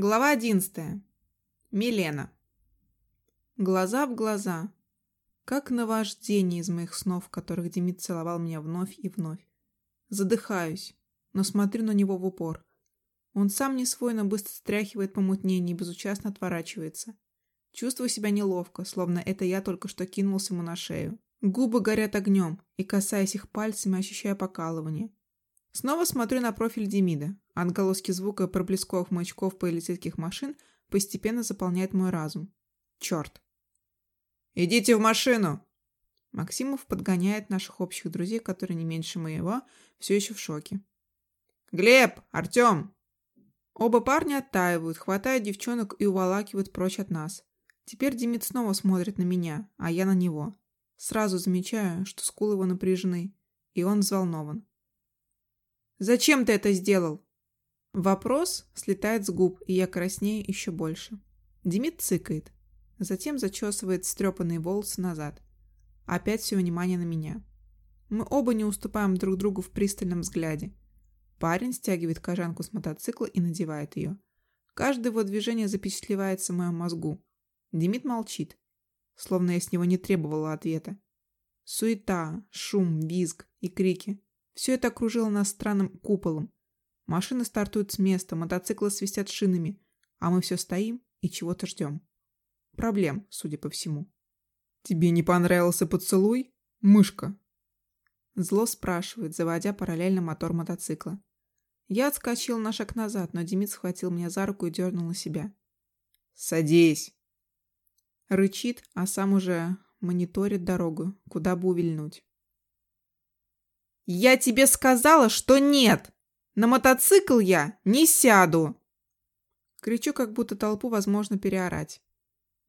Глава одиннадцатая. Милена. Глаза в глаза. Как наваждение из моих снов, в которых Демид целовал меня вновь и вновь. Задыхаюсь, но смотрю на него в упор. Он сам не свой, но быстро стряхивает помутнение и безучастно отворачивается. Чувствую себя неловко, словно это я только что кинулся ему на шею. Губы горят огнем, и, касаясь их пальцами, ощущаю покалывание. Снова смотрю на профиль Демида. Отголоски звука проблесков маячков полицейских машин постепенно заполняет мой разум. Черт. «Идите в машину!» Максимов подгоняет наших общих друзей, которые не меньше моего, все еще в шоке. «Глеб! Артем!» Оба парня оттаивают, хватают девчонок и уволакивают прочь от нас. Теперь Демид снова смотрит на меня, а я на него. Сразу замечаю, что скулы его напряжены, и он взволнован. «Зачем ты это сделал?» Вопрос слетает с губ, и я краснею еще больше. Демид цыкает. Затем зачесывает стрепанные волосы назад. Опять все внимание на меня. Мы оба не уступаем друг другу в пристальном взгляде. Парень стягивает кожанку с мотоцикла и надевает ее. Каждое его движение запечатлевается в моем мозгу. Демид молчит, словно я с него не требовала ответа. Суета, шум, визг и крики. Все это окружило нас странным куполом, Машины стартуют с места, мотоциклы свистят шинами, а мы все стоим и чего-то ждем. Проблем, судя по всему. «Тебе не понравился поцелуй, мышка?» Зло спрашивает, заводя параллельно мотор мотоцикла. Я отскочил на шаг назад, но Демид схватил меня за руку и дернул на себя. «Садись!» Рычит, а сам уже мониторит дорогу, куда бы увильнуть. «Я тебе сказала, что нет!» На мотоцикл я не сяду!» Кричу, как будто толпу возможно переорать.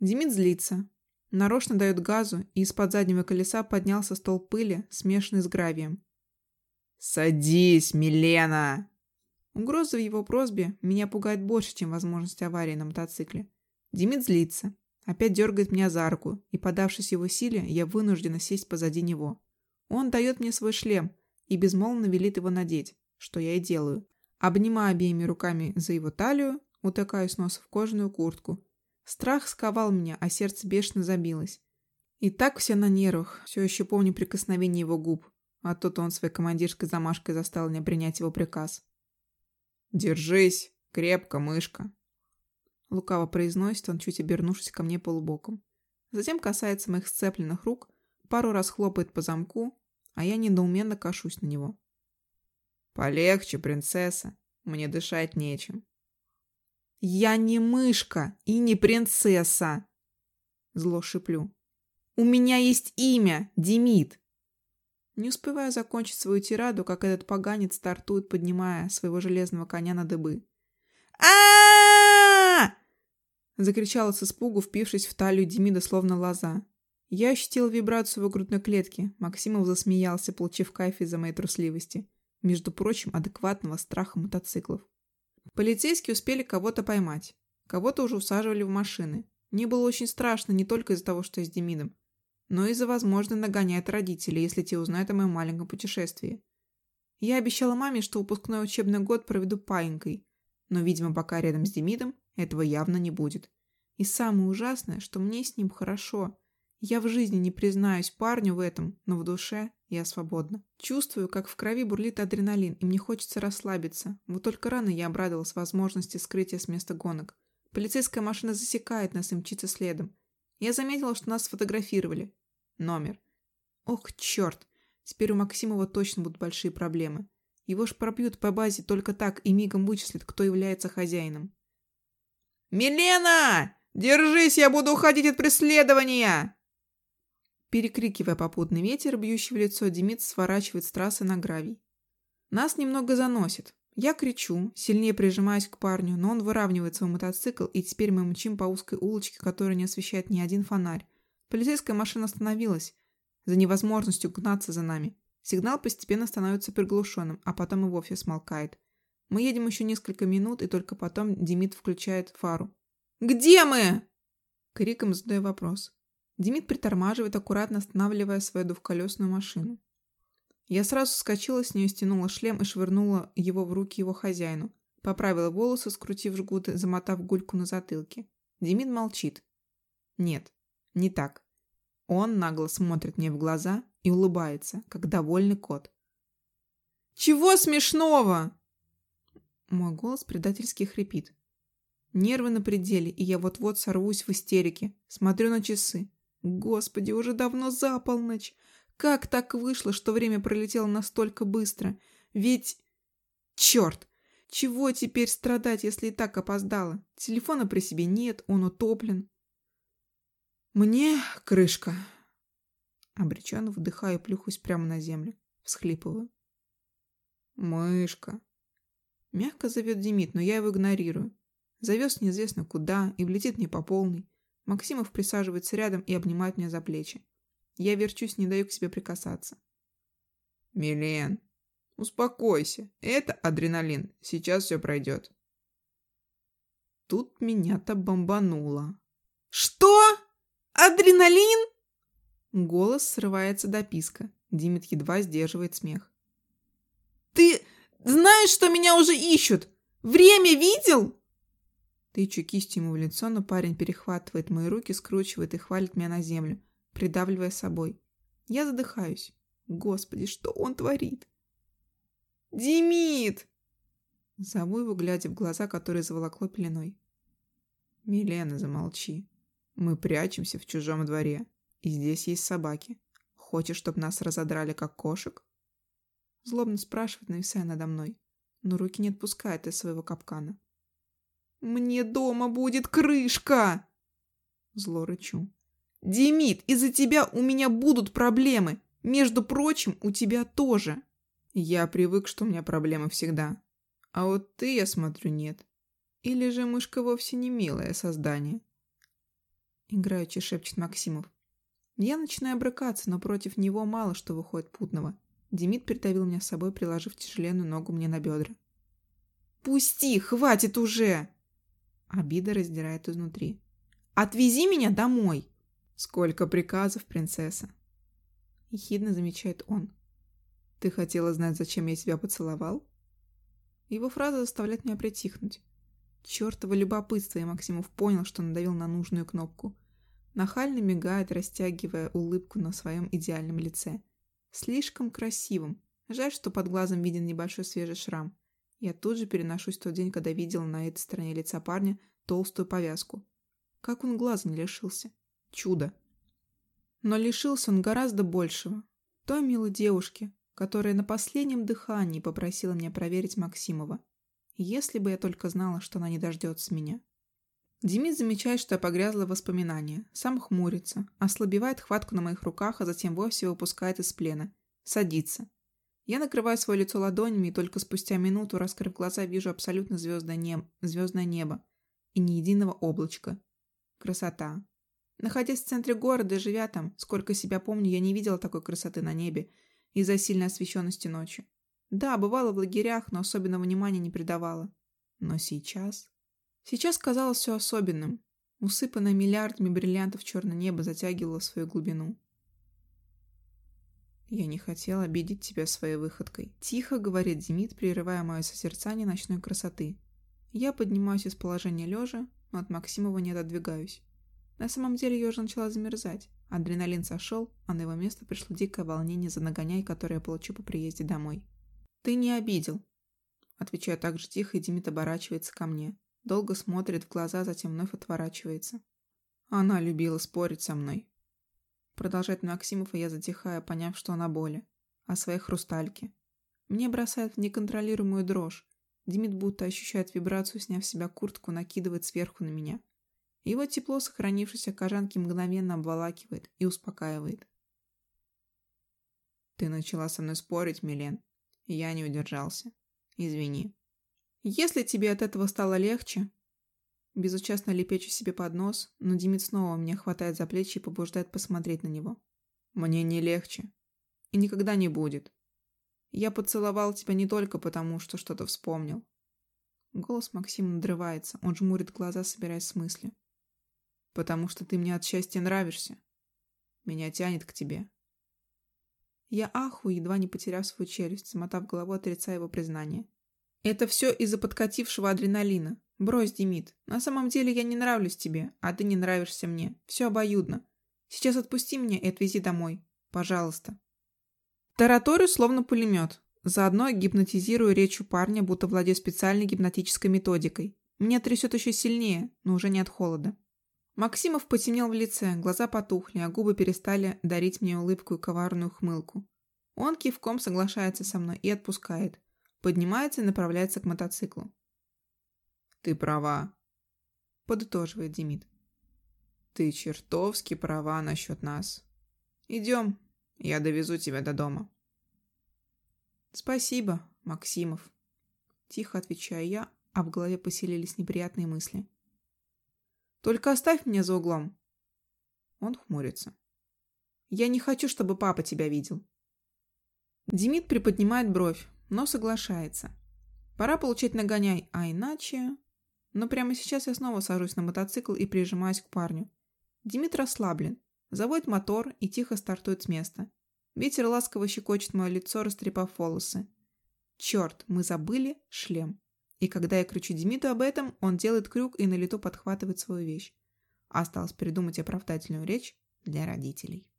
Демид злится. Нарочно дает газу, и из-под заднего колеса поднялся стол пыли, смешанный с гравием. «Садись, Милена!» Угроза в его просьбе меня пугает больше, чем возможность аварии на мотоцикле. Демид злится. Опять дергает меня за руку, и, подавшись его силе, я вынуждена сесть позади него. Он дает мне свой шлем и безмолвно велит его надеть что я и делаю. Обнимаю обеими руками за его талию, утыкаюсь носом в кожаную куртку. Страх сковал меня, а сердце бешено забилось. И так все на нервах, все еще помню прикосновение его губ, а тут он своей командирской замашкой заставил меня принять его приказ. «Держись, крепко, мышка!» Лукаво произносит он, чуть обернувшись ко мне полубоком. Затем касается моих сцепленных рук, пару раз хлопает по замку, а я недоуменно кашусь на него. «Полегче, принцесса. Мне дышать нечем». «Я не мышка и не принцесса!» Зло шиплю. «У меня есть имя, Демид!» Не успеваю закончить свою тираду, как этот поганец стартует, поднимая своего железного коня на дыбы. а Закричала с испугу, впившись в талию Демида, словно лоза. Я ощутила вибрацию в грудной клетке. Максимов засмеялся, получив кайф из-за моей трусливости между прочим, адекватного страха мотоциклов. Полицейские успели кого-то поймать, кого-то уже усаживали в машины. Мне было очень страшно не только из-за того, что я с Демидом, но и из-за возможно нагонять родителей, если те узнают о моем маленьком путешествии. Я обещала маме, что выпускной учебный год проведу паинькой, но, видимо, пока рядом с Демидом, этого явно не будет. И самое ужасное, что мне с ним хорошо. Я в жизни не признаюсь парню в этом, но в душе я свободна. Чувствую, как в крови бурлит адреналин, и мне хочется расслабиться. Вот только рано я обрадовалась возможности скрытия с места гонок. Полицейская машина засекает нас и мчится следом. Я заметила, что нас сфотографировали. Номер. Ох, черт. Теперь у Максимова точно будут большие проблемы. Его ж пробьют по базе только так и мигом вычислят, кто является хозяином. «Милена! Держись, я буду уходить от преследования!» Перекрикивая попутный ветер, бьющий в лицо, Демид сворачивает с трассы на гравий. Нас немного заносит. Я кричу, сильнее прижимаюсь к парню, но он выравнивает свой мотоцикл, и теперь мы мчим по узкой улочке, которая не освещает ни один фонарь. Полицейская машина остановилась за невозможностью гнаться за нами. Сигнал постепенно становится приглушенным, а потом и вовсе смолкает. Мы едем еще несколько минут, и только потом Демид включает фару. «Где мы?» Криком задаю вопрос. Демид притормаживает, аккуратно останавливая свою двухколесную машину. Я сразу вскочила с нее, стянула шлем и швырнула его в руки его хозяину. Поправила волосы, скрутив жгут, замотав гульку на затылке. Демид молчит. Нет, не так. Он нагло смотрит мне в глаза и улыбается, как довольный кот. «Чего смешного?» Мой голос предательски хрипит. Нервы на пределе, и я вот-вот сорвусь в истерике. Смотрю на часы. Господи, уже давно за полночь. Как так вышло, что время пролетело настолько быстро? Ведь... Черт! Чего теперь страдать, если и так опоздала? Телефона при себе нет, он утоплен. Мне крышка. Обреченно вдыхаю и плюхаюсь прямо на землю. Всхлипываю. Мышка. Мягко зовет Демид, но я его игнорирую. Завез неизвестно куда и влетит мне по полной. Максимов присаживается рядом и обнимает меня за плечи. Я верчусь, не даю к себе прикасаться. «Милен, успокойся. Это адреналин. Сейчас все пройдет». Тут меня-то бомбануло. «Что? Адреналин?» Голос срывается до писка. Димит едва сдерживает смех. «Ты знаешь, что меня уже ищут? Время видел?» Тычу кистью ему в лицо, но парень перехватывает мои руки, скручивает и хвалит меня на землю, придавливая собой. Я задыхаюсь. Господи, что он творит? «Димит!» Зову его, глядя в глаза, которые заволокло пеленой. «Милена, замолчи. Мы прячемся в чужом дворе, и здесь есть собаки. Хочешь, чтобы нас разодрали, как кошек?» Злобно спрашивает, нависая надо мной, но руки не отпускает из своего капкана. «Мне дома будет крышка!» Зло рычу. «Демид, из-за тебя у меня будут проблемы. Между прочим, у тебя тоже». Я привык, что у меня проблемы всегда. А вот ты, я смотрю, нет. Или же мышка вовсе не милое создание? Играючи шепчет Максимов. Я начинаю брыкаться, но против него мало что выходит путного. Демид придавил меня с собой, приложив тяжеленную ногу мне на бедра. «Пусти! Хватит уже!» Обида раздирает изнутри. «Отвези меня домой!» «Сколько приказов, принцесса!» Ехидно замечает он. «Ты хотела знать, зачем я тебя поцеловал?» Его фраза заставляет меня притихнуть. Чёртово любопытство, и Максимов понял, что надавил на нужную кнопку. Нахально мигает, растягивая улыбку на своем идеальном лице. Слишком красивым. Жаль, что под глазом виден небольшой свежий шрам. Я тут же переношусь в тот день, когда видела на этой стороне лица парня толстую повязку. Как он глаза не лишился? Чудо. Но лишился он гораздо большего. Той милой девушки, которая на последнем дыхании попросила меня проверить Максимова. Если бы я только знала, что она не дождется меня. Демид замечает, что я погрязла в воспоминания. Сам хмурится, ослабевает хватку на моих руках, а затем вовсе выпускает из плена. Садится. Я накрываю свое лицо ладонями и только спустя минуту, раскрыв глаза, вижу абсолютно звездное, небо, звездное небо и ни единого облачка. Красота. Находясь в центре города живя там, сколько себя помню, я не видела такой красоты на небе из-за сильной освещенности ночью. Да, бывала в лагерях, но особенного внимания не придавала. Но сейчас... Сейчас казалось все особенным. Усыпанное миллиардами бриллиантов черное небо затягивало свою глубину. «Я не хотел обидеть тебя своей выходкой», – тихо говорит Демид, прерывая мое созерцание ночной красоты. Я поднимаюсь из положения лежа, но от Максимова не отодвигаюсь. На самом деле я уже начала замерзать. Адреналин сошел, а на его место пришло дикое волнение за нагоняй, которое я получу по приезде домой. «Ты не обидел», – отвечаю так же тихо, и Демид оборачивается ко мне. Долго смотрит в глаза, затем вновь отворачивается. Она любила спорить со мной. Продолжает Максимов, и я затихаю, поняв, что она боли. О своей хрустальке. Мне бросает в неконтролируемую дрожь. Демид будто ощущает вибрацию, сняв с себя куртку, накидывает сверху на меня. Его тепло, сохранившееся кожанки, мгновенно обволакивает и успокаивает. Ты начала со мной спорить, Милен. Я не удержался. Извини. Если тебе от этого стало легче, Безучастно лепечу себе под нос, но Димит снова меня хватает за плечи и побуждает посмотреть на него. Мне не легче. И никогда не будет. Я поцеловал тебя не только потому, что что-то вспомнил. Голос Максима надрывается, он жмурит глаза, собираясь с мысли. Потому что ты мне от счастья нравишься. Меня тянет к тебе. Я аху, едва не потеряв свою челюсть, замотав голову, отрицая его признание. Это все из-за подкатившего адреналина. Брось, Демид. На самом деле я не нравлюсь тебе, а ты не нравишься мне. Все обоюдно. Сейчас отпусти меня и отвези домой. Пожалуйста. Тараторю словно пулемет. Заодно гипнотизирую речью парня, будто владею специальной гипнотической методикой. Меня трясет еще сильнее, но уже не от холода. Максимов потемнел в лице, глаза потухли, а губы перестали дарить мне улыбку и коварную хмылку. Он кивком соглашается со мной и отпускает. Поднимается и направляется к мотоциклу. «Ты права», — подытоживает Демид. «Ты чертовски права насчет нас. Идем, я довезу тебя до дома». «Спасибо, Максимов», — тихо отвечаю я, а в голове поселились неприятные мысли. Только оставь меня за углом. Он хмурится. Я не хочу, чтобы папа тебя видел. Демид приподнимает бровь, но соглашается. Пора получать нагоняй, а иначе... Но прямо сейчас я снова сажусь на мотоцикл и прижимаюсь к парню. Демид расслаблен, заводит мотор и тихо стартует с места. Ветер ласково щекочет мое лицо, растрепав волосы. Черт, мы забыли шлем. И когда я кричу Демиду об этом, он делает крюк и на лету подхватывает свою вещь. Осталось придумать оправдательную речь для родителей.